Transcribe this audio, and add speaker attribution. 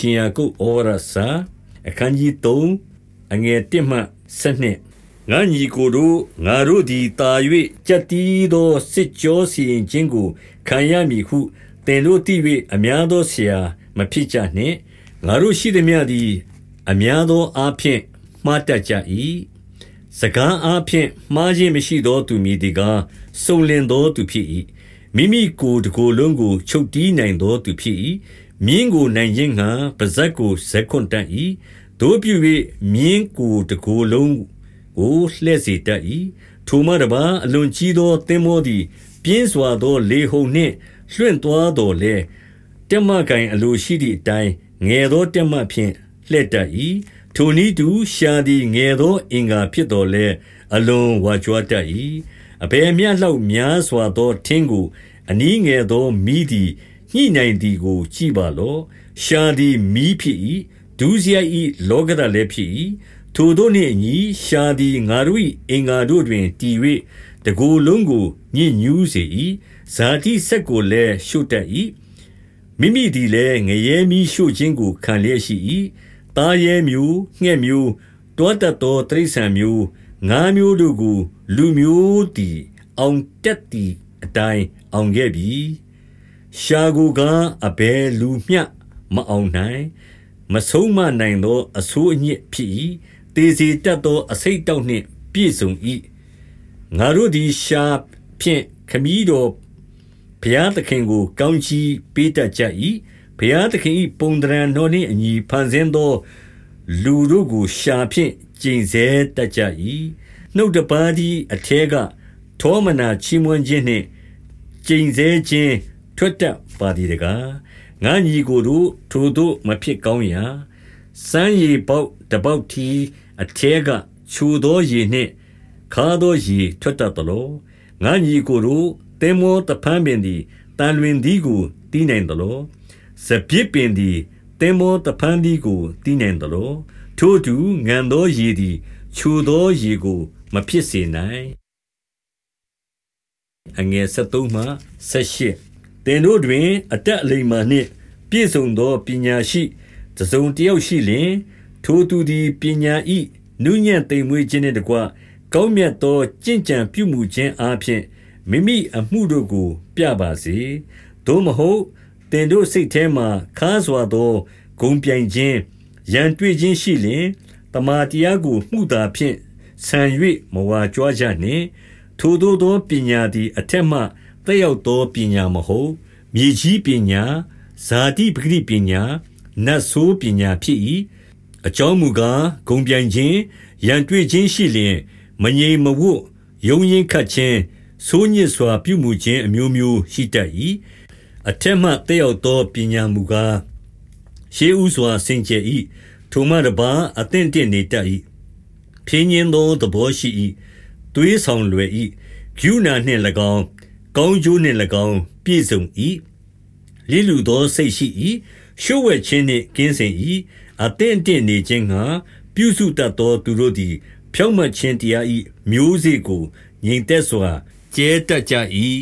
Speaker 1: ရှင်ယာကုပ်ဩဝါဒစာအခန်းကြီး3အငယ်1မှ7ငါညီကိုတို့ငါတို့သည်တာ၍ကြက်တီးသောစစ်ကြောစီရင်ခြင်းကိုခံရမည်ဟုသင်တို့သိ၍အများသောဆရာမဖြစ်ကြနှင့်ငါတို့ရှိသည်များသည် အများသောအားဖြင့်မှားတတ်ကြ၏စကားအားဖြင့်မှားခြင်းမရှိသောသူမည်ဒီကားစုံလင်သောသူဖြစ်၏မိမိကိုယ်တကိုယ်လုံးကိုချုပ်တီးနိုင်သောသူဖြစ်၏ မြင်းကိုနိုင်ခြင်းငှာပါဇက်ကိုဇက်ခွန်တတ်၏တို့ပြု၍မြင်းကိုတကိုယ်လုံးကိုလှည့်စေတတ်၏ထိုမှတပါအလွန်ကြီးသောသင်္ဘောသည် ပြင်းစွာသော လေဟုန်နှင့်လွင့်သွားတော်လဲတက်မကင်အလိုရှိသည့်အတိုင်းငယ်သောတက်မဖြင့်လှည့်တတ်၏ထိုနည်းတူရှာသည်ငယ်သောအင်္ဂါဖြစ်တော်လဲအလွန်ဝါကြွားတတ်၏အဘယ်မျှလောက်များစွာသောထင်းကိုအနည်းငယ်သောမိသည် ညှိနိုင်သည်ကို ကြည့်ပါလော့ရှာသည်မီးဖြစ်၏ဒုစရိုက်၏လောကဓာတ်လည်းဖြစ်၏ထိုတို့နှင့်အညီရှာသည်ငါတို့၏အင်္ဂါတို့တွင်တည်၍တကိုယ်လုံးကိုညှဉ်းညူးစေ၏ဇာတိဆက်ကိုလည်းရှုတ်တတ်၏မိမိသည်လည်းငရဲမီးရှို့ခြင်းကိုခံလျက်ရှိ၏သားရဲမျိုးငှက်မျိုးတောတတ်သောတိရစ္ဆာန်မျိုးငါးမျိုးတို့ကို လူမျိုးသည်အောင်တက်သည်အတိုင်းအောင်ခဲ့ပြီ ရှာကိုကအဘယ်လူမျှမအောင်နိုင်မဆုံးမနိုင်သောအဆိုးအညစ်ဖြစ်၏တေစီတတ်သောအစိတ်တောက်နှင့်ပြည့်စုံ၏ငါတို့သည်ရှာဖြင့်ခမည်းတော်ဘုရားသခင်ကို ကောင်းချီးပေးတတ်ကြ၏ဘုရားသခင်၏ပုံတရံတော်နှင့်အညီဖန်ဆင်းသော လူတို့ကိုရှာဖြင့်ကျင့်စေတတ်ကြ၏နှုတ်တပါးသည်အထဲက ထောမနာချီးမွမ်းခြင်းနှင့်ကျင့်စေခြင်း ထွက်တတ်ပါသည်တကားငါညီကိုတို့ထိုတို့မဖြစ်ကောင်းရာစမ်းရီပေါက်တပေါက်တီအထဲကခြူသောရေနှင့်ခါသောရေထွက်တတ်သလိုငါညီကိုတို့တင်မောတဖန်ပင်သည်တန်လွင်သည်ကိုတီးနိုင်သလိုစပြစ်ပင်သည်တင်မောတဖန်သည်ကိုတီးနိုင်သလိုထို့သူငံသောရေသည်ခြူသောရေကိုမဖြစ်စေနိုင်အငယ်73မှ78 တင်တို့တွင် အတက်အလိမ္မာနှင့် ပြည့်စုံသော ပညာရှိတစုံတယောက်ရှိလျင် ထိုသူသည် ပညာဤနုညံ့သိမ်မွေ့ခြင်းနှင့်တကွ ကောင်းမြတ်သောကြင်ကြံပြုမှုခြင်းအပြင်မိမိအမှုတို့ကို ပြပါစေ သို့မဟုတ်တင်တို့စိတ်ထဲမှခါစွာသော ဂုံပြိုင်ခြင်း ရန်တွေ့ခြင်းရှိလျင်တမာတရားကိုမှုသာဖြင့်ဆံ၍မဝါကြွားကြနှင့် ထိုသို့သော ပညာသည် အထက်မှ တက်ရောက်သောပညာမဟုတ်မြေကြီးပညာဇာတိပဂရိပညာနတ်ဆိုးပညာဖြစ်၏အကြောင်းမူကားဂုံပြိုင်ခြင်းရန်တွေ့ခြင်းရှိလျင်မငြိမ်မဝတ်ယုံရင်ခတ်ခြင်းဆိုးညစ်စွာပြုမှုခြင်းအမျိုးမျိုးရှိတတ်၏အထက်မှတက်ရောက်သောပညာမူကားရှေးဥစွာစင်ကြယ်၏ထိုမှတပါအသင့်တင့်နေတတ်၏ဖြင်းညင်းသောသဘောရှိ၏သွေးဆောင်လွယ်၏ဂုဏနှင့်၎င်း ကောင်းကျိုးနှင့်၎င်း ပြည့်စုံ၏လိလူသောစိတ်ရှိ၏ရှုဝဲခြင်းနှင့်ကင်းစင်၏အသင့်တင့်နေခြင်းငှာပြုစုတတ်သောသူတို့သည် ဖြောင့်မတ်ခြင်းတရား၏မျိုးစေ့ကိုငြိမ်သက်စွာကျဲတတ်ကြ၏